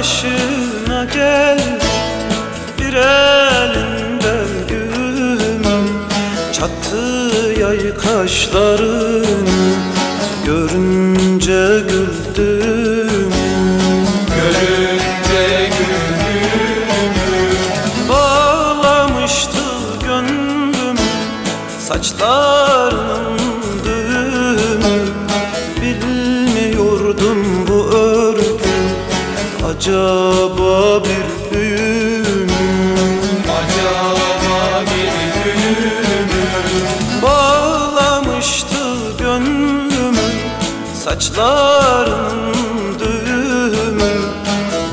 başına gel. Bir elinde gülüm Çattı yay kaşlarını Görünce güldüm. Görünce güldüm. Bağlamıştı gönlüm Saçlarının Acaba bir büyü? Acaba bir gülüm Bağlamıştı gönlümü Saçlarının düğümü.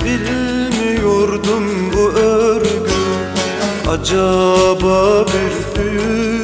Bilmiyordum bu örgü. Acaba bir büyü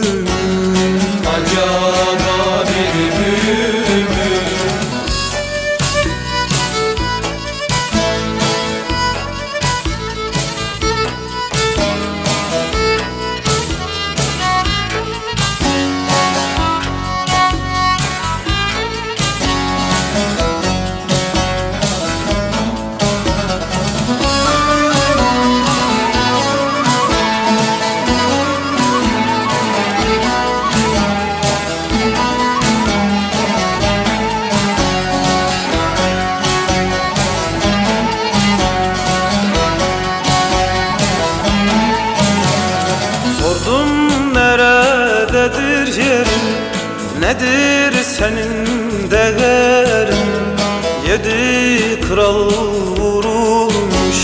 yerin Nedir senin değerin? Yedi kral vurulmuş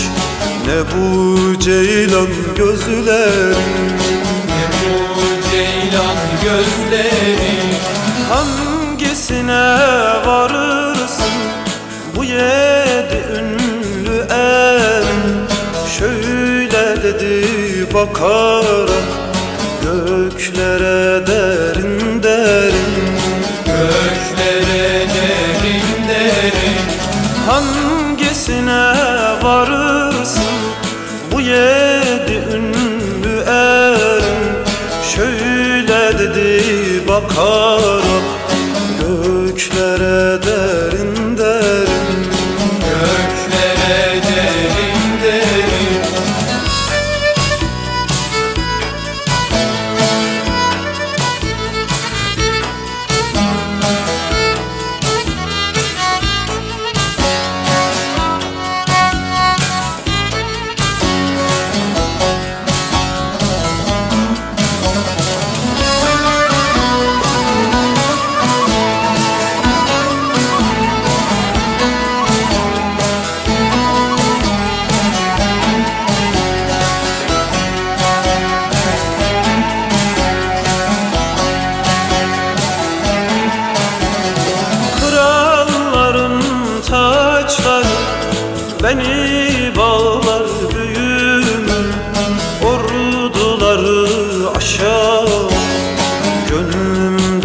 Ne bu ceylan gözlerin? Ne bu ceylan gözleri Hangisine varırsın? Bu yedi ünlü erin Şöyle dedi bakarak Göklere derin derin. Göklere derin derin. Hangisine varırsın? Bu yedi ünlü erin. Şöyle dedi bakarak göklere derin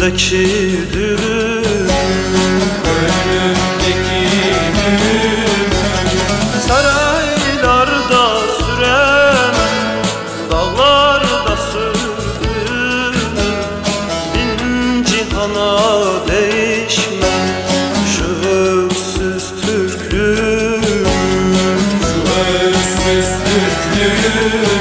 gönlümdeki düğüm Önümdeki gülüm Saraylarda süremem Dağlarda sürdüm Bin cihana değişmem Şu öksüz Türklüğüm Özsüz Türklüğümü